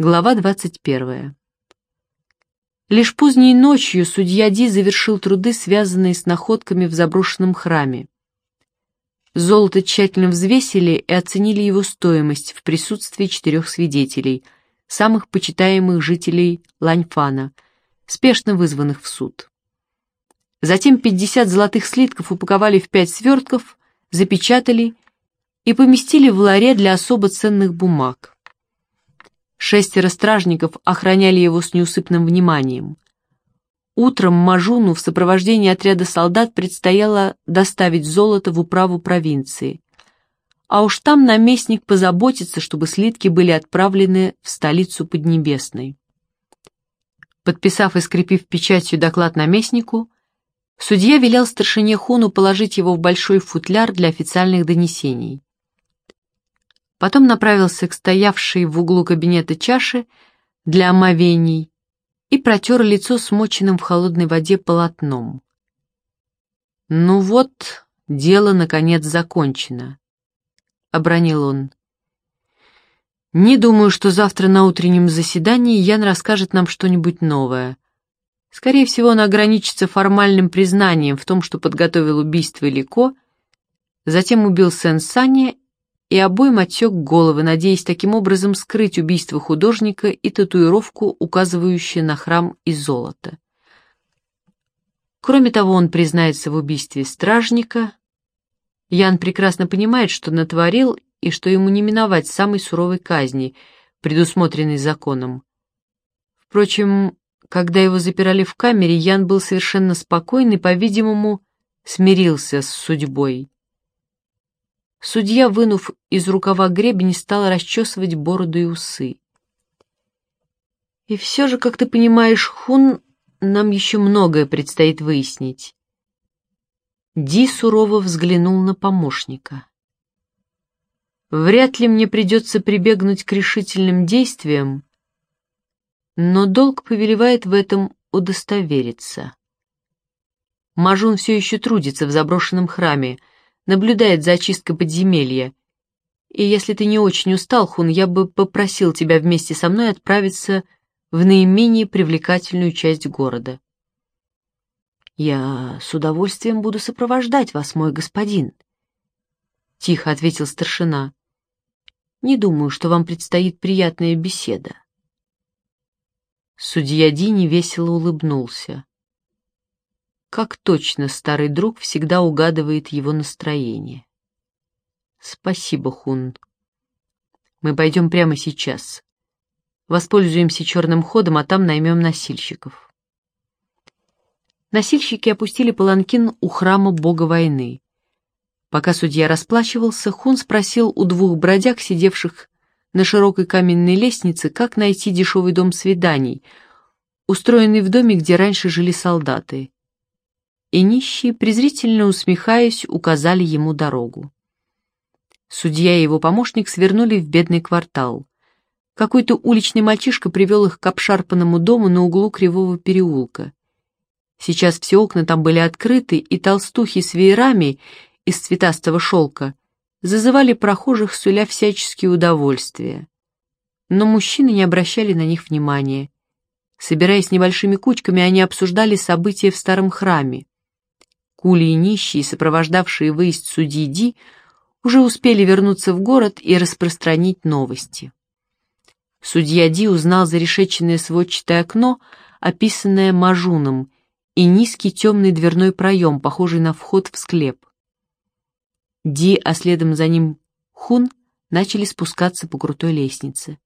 Глава 21. Лишь поздней ночью судья Ди завершил труды, связанные с находками в заброшенном храме. Золото тщательно взвесили и оценили его стоимость в присутствии четырех свидетелей, самых почитаемых жителей Ланьфана, спешно вызванных в суд. Затем 50 золотых слитков упаковали в пять свертков, запечатали и поместили в ларе для особо ценных бумаг. Шестеро стражников охраняли его с неусыпным вниманием. Утром Мажуну в сопровождении отряда солдат предстояло доставить золото в управу провинции. А уж там наместник позаботится, чтобы слитки были отправлены в столицу Поднебесной. Подписав и скрепив печатью доклад наместнику, судья велел старшине Хуну положить его в большой футляр для официальных донесений. Потом направился к стоявшей в углу кабинета чаше для омовений и протер лицо смоченным в холодной воде полотном. «Ну вот, дело, наконец, закончено», — обронил он. «Не думаю, что завтра на утреннем заседании Ян расскажет нам что-нибудь новое. Скорее всего, он ограничится формальным признанием в том, что подготовил убийство Лико, затем убил Сен-Сани и обоим отсек головы, надеясь таким образом скрыть убийство художника и татуировку, указывающую на храм из золота. Кроме того, он признается в убийстве стражника. Ян прекрасно понимает, что натворил и что ему не миновать самой суровой казни, предусмотренной законом. Впрочем, когда его запирали в камере, Ян был совершенно спокоен и, по-видимому, смирился с судьбой. Судья, вынув из рукава гребень, стал расчесывать бороду и усы. И все же, как ты понимаешь, Хун, нам еще многое предстоит выяснить. Ди сурово взглянул на помощника. Вряд ли мне придется прибегнуть к решительным действиям, но долг повелевает в этом удостовериться. Мажун все еще трудится в заброшенном храме, наблюдает за очисткой подземелья. И если ты не очень устал, Хун, я бы попросил тебя вместе со мной отправиться в наименее привлекательную часть города. «Я с удовольствием буду сопровождать вас, мой господин», — тихо ответил старшина. «Не думаю, что вам предстоит приятная беседа». Судья Дини весело улыбнулся. Как точно старый друг всегда угадывает его настроение. Спасибо, Хун. Мы пойдем прямо сейчас. Воспользуемся черным ходом, а там наймем носильщиков. Носильщики опустили паланкин у храма бога войны. Пока судья расплачивался, Хун спросил у двух бродяг, сидевших на широкой каменной лестнице, как найти дешевый дом свиданий, устроенный в доме, где раньше жили солдаты и нищие, презрительно усмехаясь, указали ему дорогу. Судья и его помощник свернули в бедный квартал. Какой-то уличный мальчишка привел их к обшарпанному дому на углу кривого переулка. Сейчас все окна там были открыты, и толстухи с веерами из цветастого шелка зазывали прохожих, суля всяческие удовольствия. Но мужчины не обращали на них внимания. Собираясь небольшими кучками, они обсуждали события в старом храме. Кули и нищие, сопровождавшие выезд судьи Ди, уже успели вернуться в город и распространить новости. Судья Ди узнал зарешеченное сводчатое окно, описанное Мажуном, и низкий темный дверной проем, похожий на вход в склеп. Ди, а следом за ним Хун, начали спускаться по крутой лестнице.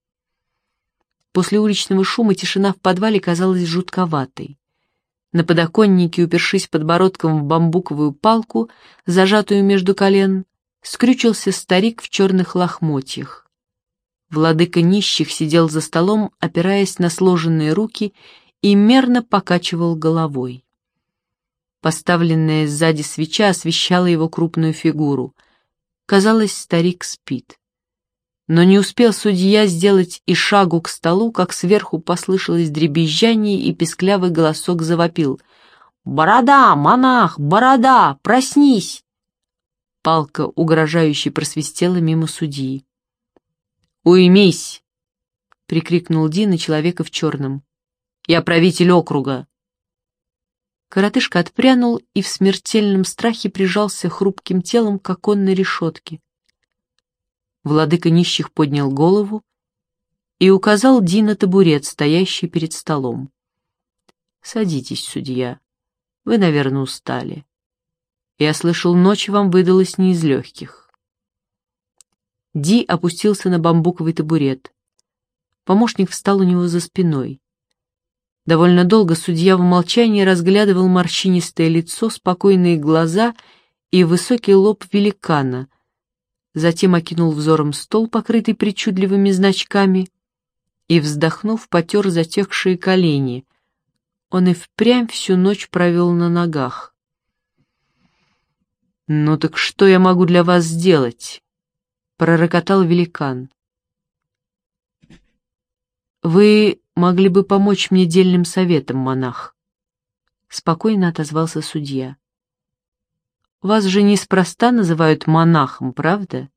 После уличного шума тишина в подвале казалась жутковатой. На подоконнике, упершись подбородком в бамбуковую палку, зажатую между колен, скрючился старик в черных лохмотьях. Владыка нищих сидел за столом, опираясь на сложенные руки и мерно покачивал головой. Поставленная сзади свеча освещала его крупную фигуру. Казалось, старик спит. Но не успел судья сделать и шагу к столу, как сверху послышалось дребезжание, и песклявый голосок завопил. «Борода, монах, борода, проснись!» Палка угрожающе просвистела мимо судьи. «Уймись!» — прикрикнул Ди на человека в черном. «Я правитель округа!» Коротышка отпрянул и в смертельном страхе прижался хрупким телом к оконной решетке. Владыка нищих поднял голову и указал Ди на табурет, стоящий перед столом. «Садитесь, судья. Вы, наверное, устали. Я слышал, ночь вам выдалась не из легких». Ди опустился на бамбуковый табурет. Помощник встал у него за спиной. Довольно долго судья в молчании разглядывал морщинистое лицо, спокойные глаза и высокий лоб великана, затем окинул взором стол, покрытый причудливыми значками, и, вздохнув, потер затекшие колени. Он и впрямь всю ночь провел на ногах. «Ну так что я могу для вас сделать?» — пророкотал великан. «Вы могли бы помочь мне дельным советом, монах?» Спокойно отозвался судья. «Вас же неспроста называют монахом, правда?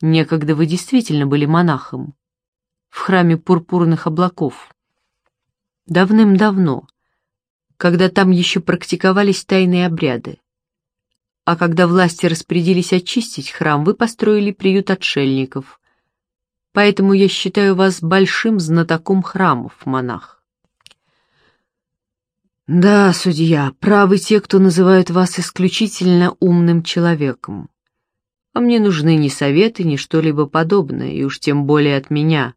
Некогда вы действительно были монахом в храме пурпурных облаков. Давным-давно, когда там еще практиковались тайные обряды. А когда власти распорядились очистить храм, вы построили приют отшельников, поэтому я считаю вас большим знатоком храмов, монах. Да, судья, правы те, кто называют вас исключительно умным человеком. А мне нужны ни советы, ни что-либо подобное, и уж тем более от меня.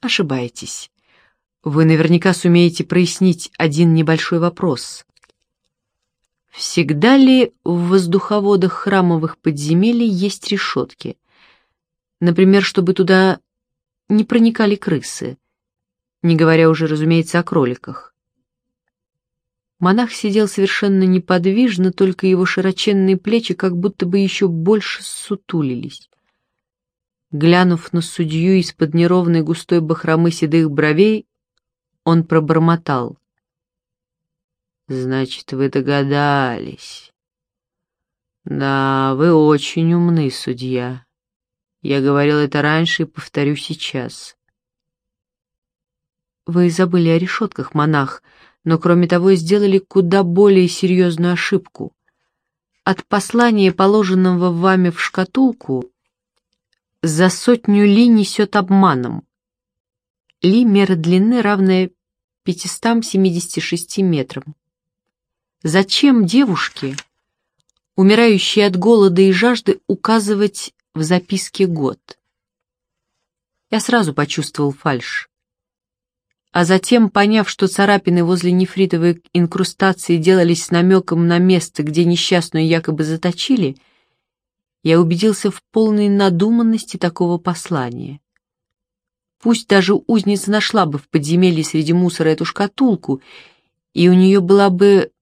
Ошибаетесь. Вы наверняка сумеете прояснить один небольшой вопрос. Всегда ли в воздуховодах храмовых подземелий есть решетки? Например, чтобы туда не проникали крысы, не говоря уже, разумеется, о кроликах. Монах сидел совершенно неподвижно, только его широченные плечи как будто бы еще больше сутулились. Глянув на судью из-под неровной густой бахромы седых бровей, он пробормотал. «Значит, вы догадались. Да, вы очень умны, судья. Я говорил это раньше и повторю сейчас. Вы забыли о решетках, монах, но кроме того сделали куда более серьезную ошибку. От послания, положенного вами в шкатулку, за сотню ли несет обманом. Ли — мера длины, равная 576 метрам. Зачем девушке, умирающей от голода и жажды, указывать в записке год. Я сразу почувствовал фальшь. А затем, поняв, что царапины возле нефритовой инкрустации делались с намеком на место, где несчастную якобы заточили, я убедился в полной надуманности такого послания. Пусть даже узница нашла бы в подземелье среди мусора эту шкатулку, и у нее была бы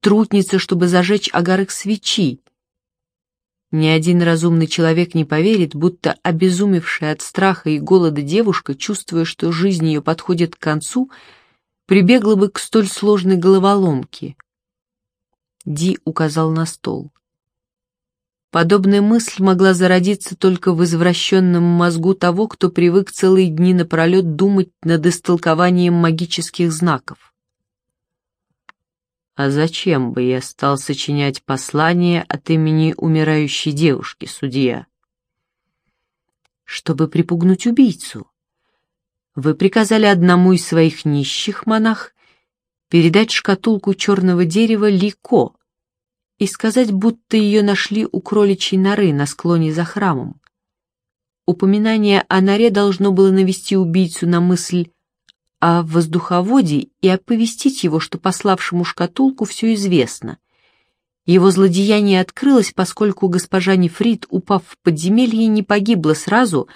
трутница, чтобы зажечь огарок свечи, ни один разумный человек не поверит, будто обезумевшая от страха и голода девушка, чувствуя, что жизнь ее подходит к концу, прибегла бы к столь сложной головоломке. Ди указал на стол. Подобная мысль могла зародиться только в извращенном мозгу того, кто привык целые дни напролет думать над истолкованием магических знаков. А зачем бы я стал сочинять послание от имени умирающей девушки, судья? Чтобы припугнуть убийцу. Вы приказали одному из своих нищих монах передать шкатулку черного дерева Лико и сказать, будто ее нашли у кроличьей норы на склоне за храмом. Упоминание о норе должно было навести убийцу на мысль о воздуховоде и оповестить его, что пославшему шкатулку все известно. Его злодеяние открылось, поскольку госпожа Нефрит, упав в подземелье, не погибла сразу,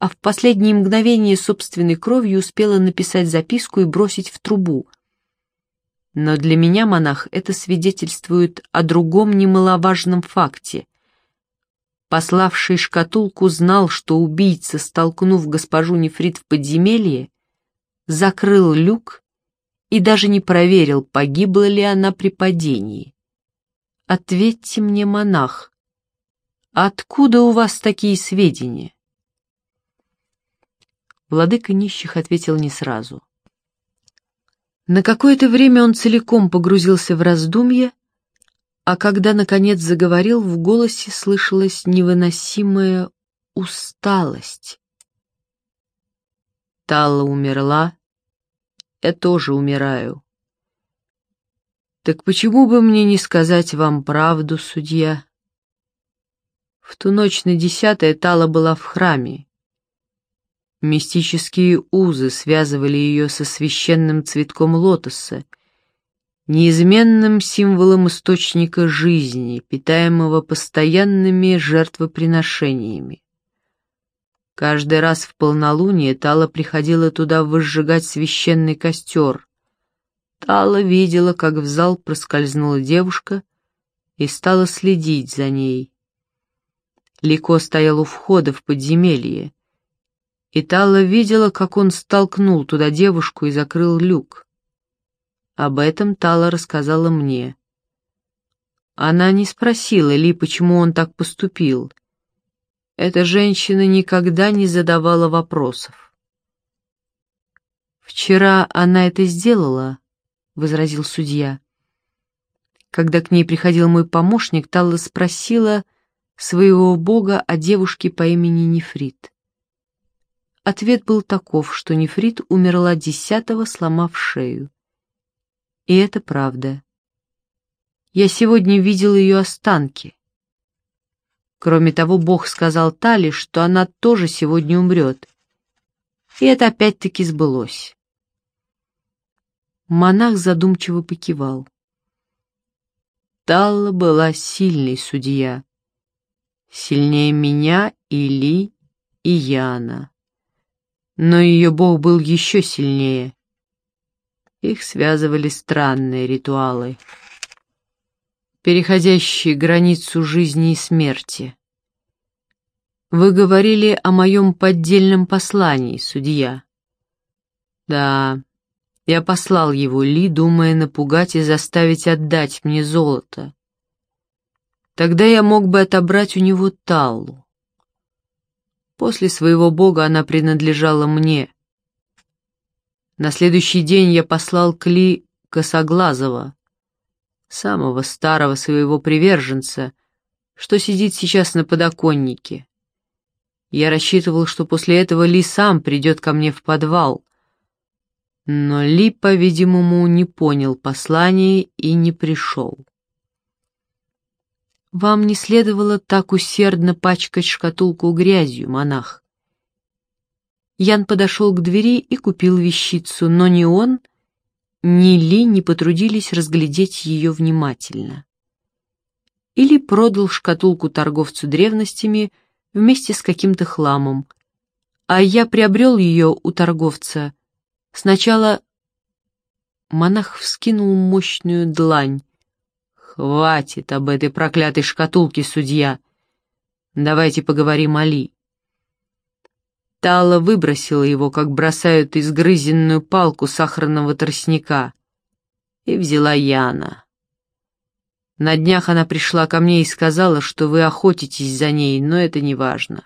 а в последние мгновения собственной кровью успела написать записку и бросить в трубу. Но для меня, монах, это свидетельствует о другом немаловажном факте. Пославший шкатулку знал, что убийца, столкнув госпожу Нефрит в подземелье, закрыл люк и даже не проверил, погибла ли она при падении. Ответьте мне, монах, откуда у вас такие сведения? Владыка нищих ответил не сразу. На какое-то время он целиком погрузился в раздумье, а когда, наконец, заговорил, в голосе слышалась невыносимая усталость. Тала умерла, я тоже умираю. Так почему бы мне не сказать вам правду, судья? В ту ночь на десятое Тала была в храме. Мистические узы связывали ее со священным цветком лотоса, неизменным символом источника жизни, питаемого постоянными жертвоприношениями. Каждый раз в полнолуние Тала приходила туда возжигать священный костер. Тала видела, как в зал проскользнула девушка и стала следить за ней. Лико стоял у входа в подземелье, и Тала видела, как он столкнул туда девушку и закрыл люк. Об этом Тала рассказала мне. Она не спросила Ли, почему он так поступил. Эта женщина никогда не задавала вопросов. «Вчера она это сделала», — возразил судья. Когда к ней приходил мой помощник, Талла спросила своего бога о девушке по имени Нефрит. Ответ был таков, что Нефрит умерла десятого, сломав шею. И это правда. Я сегодня видел ее останки. Кроме того, Бог сказал Тали, что она тоже сегодня умрет. И это опять-таки сбылось. Монах задумчиво покивал. Талла была сильной судья. Сильнее меня, Или и Яна. Но ее бог был еще сильнее. Их связывали странные ритуалы, переходящие границу жизни и смерти. Вы говорили о моем поддельном послании, судья. Да, я послал его Ли, думая напугать и заставить отдать мне золото. Тогда я мог бы отобрать у него Таллу. После своего бога она принадлежала мне. На следующий день я послал Кли Косоглазого, самого старого своего приверженца, что сидит сейчас на подоконнике. Я рассчитывал, что после этого Ли сам придет ко мне в подвал. Но Ли, по-видимому, не понял послания и не пришел. Вам не следовало так усердно пачкать шкатулку грязью, монах. Ян подошел к двери и купил вещицу, но ни он, ни Ли не потрудились разглядеть ее внимательно. Или продал шкатулку торговцу древностями вместе с каким-то хламом, а я приобрел ее у торговца. Сначала монах вскинул мощную длань, «Хватит об этой проклятой шкатулке, судья! Давайте поговорим о Ли». Тала выбросила его, как бросают изгрызенную палку сахарного тростника, и взяла Яна. На днях она пришла ко мне и сказала, что вы охотитесь за ней, но это не важно.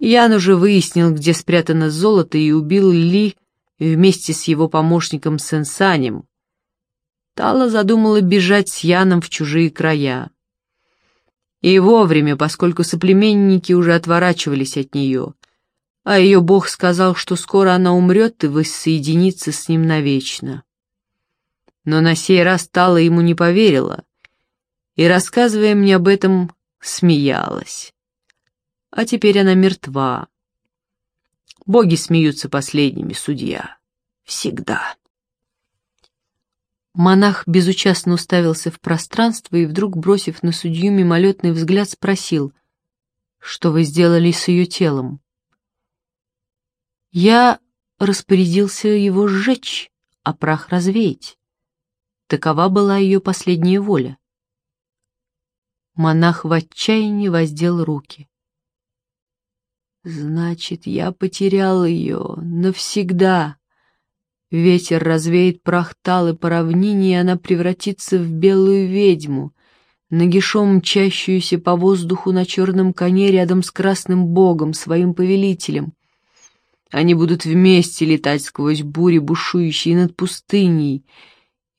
Ян уже выяснил, где спрятано золото, и убил Ли вместе с его помощником Сенсанем, Тала задумала бежать с Яном в чужие края. И вовремя, поскольку соплеменники уже отворачивались от нее, а ее бог сказал, что скоро она умрет и воссоединится с ним навечно. Но на сей раз Тала ему не поверила, и, рассказывая мне об этом, смеялась. А теперь она мертва. Боги смеются последними, судья. Всегда. Монах безучастно уставился в пространство и вдруг, бросив на судью мимолетный взгляд, спросил, «Что вы сделали с ее телом?» «Я распорядился его сжечь, а прах развеять. Такова была ее последняя воля». Монах в отчаянии воздел руки. «Значит, я потерял ее навсегда», Ветер развеет прах Талы по равнине, и она превратится в белую ведьму, нагишом мчащуюся по воздуху на черном коне рядом с красным богом, своим повелителем. Они будут вместе летать сквозь бури, бушующие над пустыней,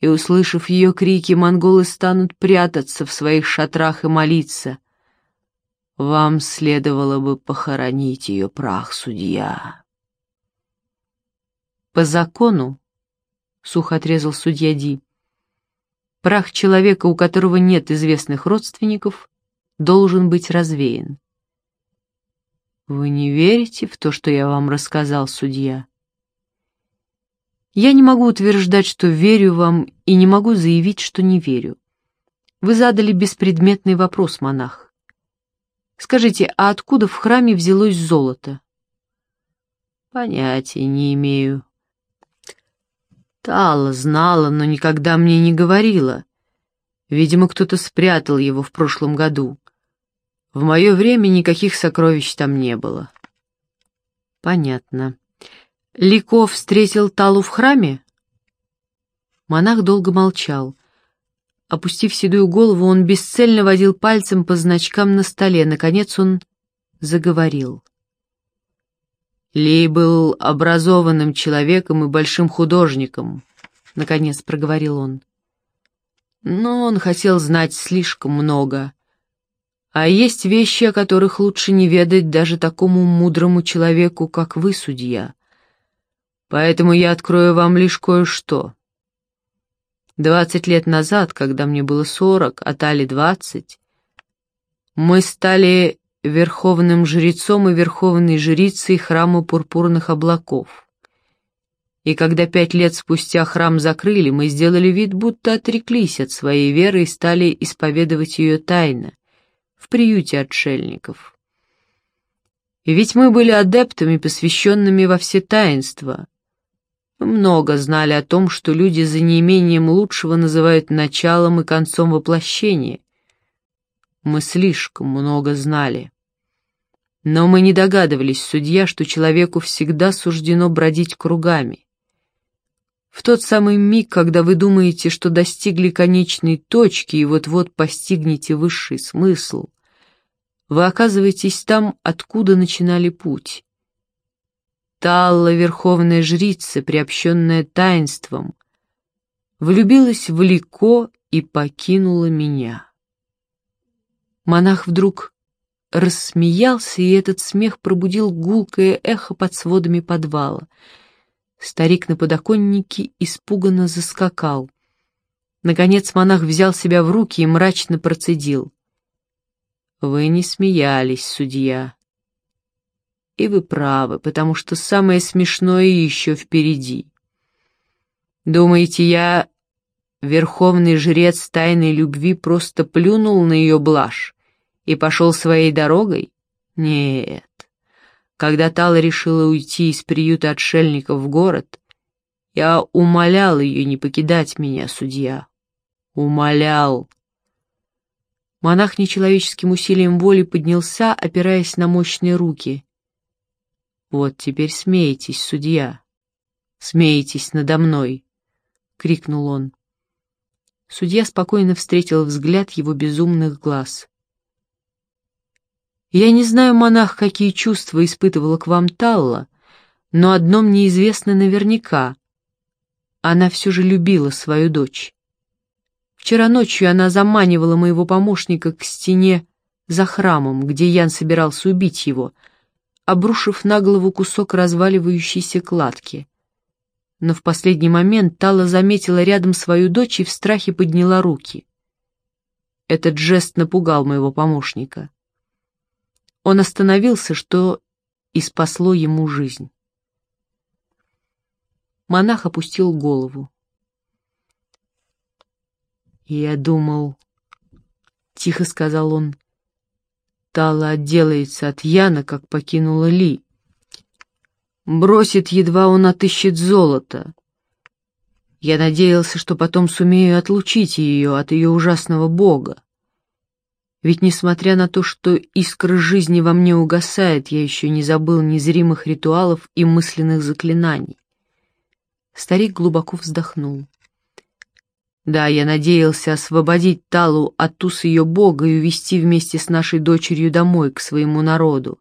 и, услышав ее крики, монголы станут прятаться в своих шатрах и молиться. Вам следовало бы похоронить ее прах, судья. По закону, — сухо отрезал судья Ди, — прах человека, у которого нет известных родственников, должен быть развеян. Вы не верите в то, что я вам рассказал, судья? Я не могу утверждать, что верю вам, и не могу заявить, что не верю. Вы задали беспредметный вопрос, монах. Скажите, а откуда в храме взялось золото? Понятия не имею. Тала знала, но никогда мне не говорила. Видимо, кто-то спрятал его в прошлом году. В мое время никаких сокровищ там не было. Понятно. Лико встретил Талу в храме? Монах долго молчал. Опустив седую голову, он бесцельно водил пальцем по значкам на столе. Наконец он заговорил. Ли был образованным человеком и большим художником, — наконец проговорил он. Но он хотел знать слишком много. А есть вещи, о которых лучше не ведать даже такому мудрому человеку, как вы, судья. Поэтому я открою вам лишь кое-что. Двадцать лет назад, когда мне было сорок, а Тали двадцать, мы стали верховным жрецом и верховной жрицей храма пурпурных облаков. И когда пять лет спустя храм закрыли, мы сделали вид, будто отреклись от своей веры и стали исповедовать ее тайно, в приюте отшельников. И ведь мы были адептами, посвященными во все таинства. Много знали о том, что люди за неимением лучшего называют началом и концом воплощения, мы слишком много знали. Но мы не догадывались, судья, что человеку всегда суждено бродить кругами. В тот самый миг, когда вы думаете, что достигли конечной точки и вот-вот постигнете высший смысл, вы оказываетесь там, откуда начинали путь. Талла, верховная жрица, приобщенная таинством, влюбилась в Лико и покинула меня. Монах вдруг рассмеялся, и этот смех пробудил гулкое эхо под сводами подвала. Старик на подоконнике испуганно заскакал. Наконец монах взял себя в руки и мрачно процедил. «Вы не смеялись, судья. И вы правы, потому что самое смешное еще впереди. Думаете, я, верховный жрец тайной любви, просто плюнул на ее блажь и пошел своей дорогой? Нет. Когда Тала решила уйти из приюта отшельников в город, я умолял ее не покидать меня, судья. Умолял. Монах нечеловеческим усилием воли поднялся, опираясь на мощные руки. «Вот теперь смеетесь, судья. Смеетесь надо мной!» — крикнул он. Судья спокойно встретил взгляд его безумных глаз. Я не знаю, монах, какие чувства испытывала к вам Талла, но одно мне известно наверняка. Она все же любила свою дочь. Вчера ночью она заманивала моего помощника к стене за храмом, где Ян собирался убить его, обрушив на голову кусок разваливающейся кладки. Но в последний момент Тала заметила рядом свою дочь и в страхе подняла руки. Этот жест напугал моего помощника. Он остановился, что и спасло ему жизнь. Монах опустил голову. «Я думал...» — тихо сказал он. Тала отделается от Яна, как покинула Ли. Бросит, едва он отыщет золото. Я надеялся, что потом сумею отлучить ее от ее ужасного бога. Ведь, несмотря на то, что искра жизни во мне угасает, я еще не забыл незримых ритуалов и мысленных заклинаний. Старик глубоко вздохнул. Да, я надеялся освободить Талу от туз ее бога и увести вместе с нашей дочерью домой, к своему народу.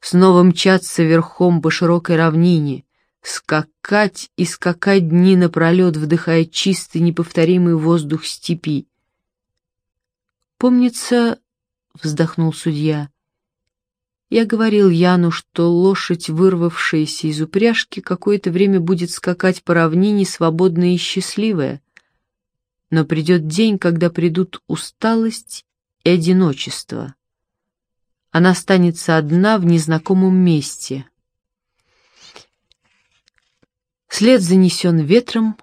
снова мчаться верхом по широкой равнине, скакать и скакать дни напролет, вдыхая чистый неповторимый воздух степи. «Помнится, — вздохнул судья, — я говорил Яну, что лошадь, вырвавшаяся из упряжки, какое-то время будет скакать по равнине, свободная и счастливая. Но придет день, когда придут усталость и одиночество. Она останется одна в незнакомом месте. След занесен ветром,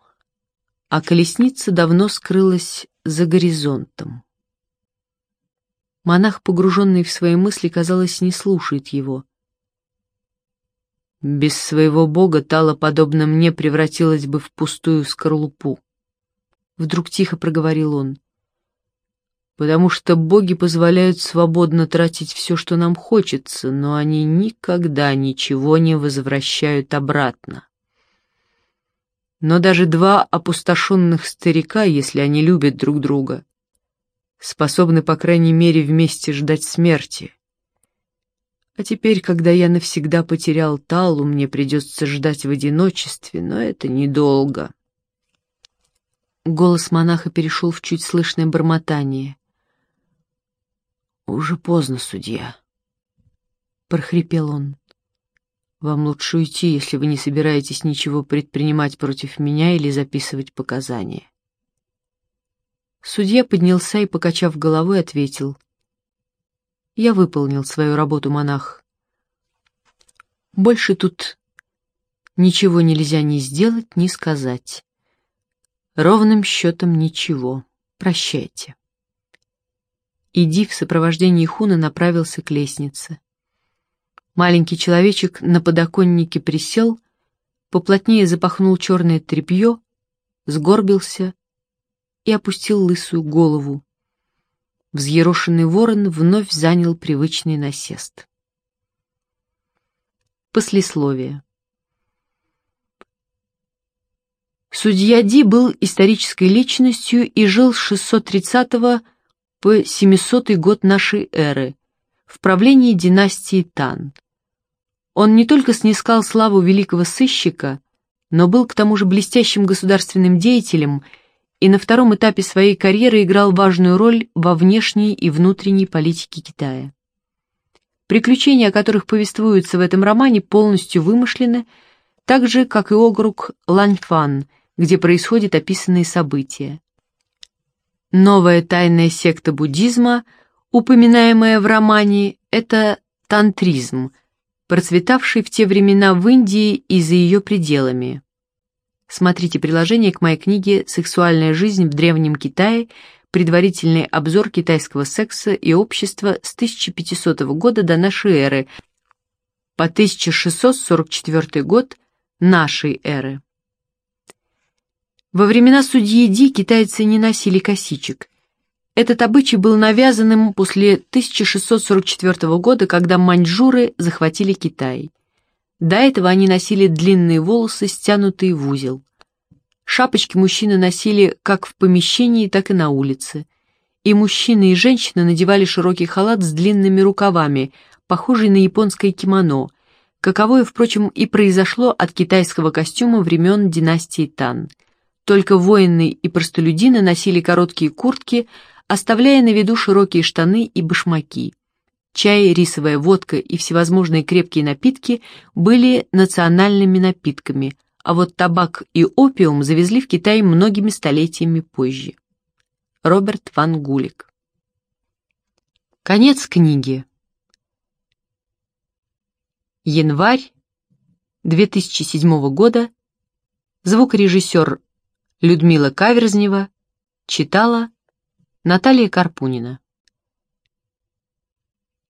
а колесница давно скрылась за горизонтом. Монах, погруженный в свои мысли, казалось, не слушает его. Без своего бога Тала, подобно мне, превратилась бы в пустую скорлупу. Вдруг тихо проговорил он. Потому что боги позволяют свободно тратить все, что нам хочется, но они никогда ничего не возвращают обратно. Но даже два опустошенных старика, если они любят друг друга, способны, по крайней мере, вместе ждать смерти. А теперь, когда я навсегда потерял Талу, мне придется ждать в одиночестве, но это недолго. Голос монаха перешел в чуть слышное бормотание. «Уже поздно, судья», — прохрипел он. «Вам лучше уйти, если вы не собираетесь ничего предпринимать против меня или записывать показания». Судья поднялся и, покачав головой, ответил. «Я выполнил свою работу, монах. Больше тут ничего нельзя ни сделать, ни сказать. Ровным счетом ничего. Прощайте». Иди в сопровождении Хуна направился к лестнице. Маленький человечек на подоконнике присел, поплотнее запахнул черное тряпье, сгорбился и опустил лысую голову. Взъерошенный ворон вновь занял привычный насест. Послесловие. Судья Ди был исторической личностью и жил с 630 по 700 год нашей эры в правлении династии Тан. Он не только снискал славу великого сыщика, но был к тому же блестящим государственным деятелем и на втором этапе своей карьеры играл важную роль во внешней и внутренней политике Китая. Приключения, о которых повествуются в этом романе, полностью вымышлены, так же, как и округ Ланьфан, где происходят описанные события. Новая тайная секта буддизма, упоминаемая в романе, это тантризм, процветавший в те времена в Индии и за ее пределами. Смотрите приложение к моей книге «Сексуальная жизнь в Древнем Китае. Предварительный обзор китайского секса и общества с 1500 года до нашей эры по 1644 год нашей эры». Во времена судьи Ди китайцы не носили косичек. Этот обычай был навязанным после 1644 года, когда маньчжуры захватили Китай. До этого они носили длинные волосы, стянутые в узел. Шапочки мужчины носили как в помещении, так и на улице. И мужчины, и женщины надевали широкий халат с длинными рукавами, похожий на японское кимоно, каковое, впрочем, и произошло от китайского костюма времен династии Тан. Только воины и простолюдины носили короткие куртки, оставляя на виду широкие штаны и башмаки. Чай, рисовая водка и всевозможные крепкие напитки были национальными напитками, а вот табак и опиум завезли в Китай многими столетиями позже. Роберт Ван Гулик Конец книги. Январь 2007 года. Звукорежиссер Людмила Каверзнева. Читала Наталья Карпунина